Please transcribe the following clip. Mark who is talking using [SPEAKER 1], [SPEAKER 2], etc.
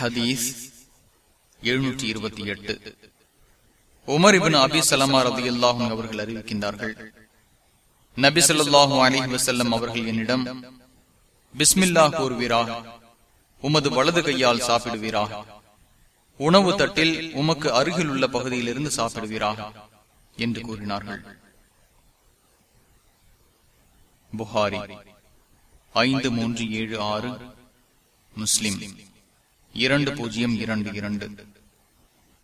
[SPEAKER 1] ஹதீஸ் எழுநூற்றி இருபத்தி எட்டு. உமரிபின் அபி சலமா ரதி அல்லாஹும் அவர்கள் அறிவிக்கின்றார்கள். நபி சொல்லாஹும் அலிஹி வசல்லம் அவர்கள் என்னிடம் பிஸ்மில்லா கூறுவீரா? உமது வலது கையால் சாப்பிடுவீரா? உணவு தட்டில் உமக்கு அருகில் உள்ள பகுதியிலிருந்து சாப்பிடுவீரா? என்று கூறினார்கள். புகாரி ஐந்து மூன்று ஏழு ஆறு முஸ்லிம். இரண்டு பூஜ்ஜியம் இரண்டு இரண்டு.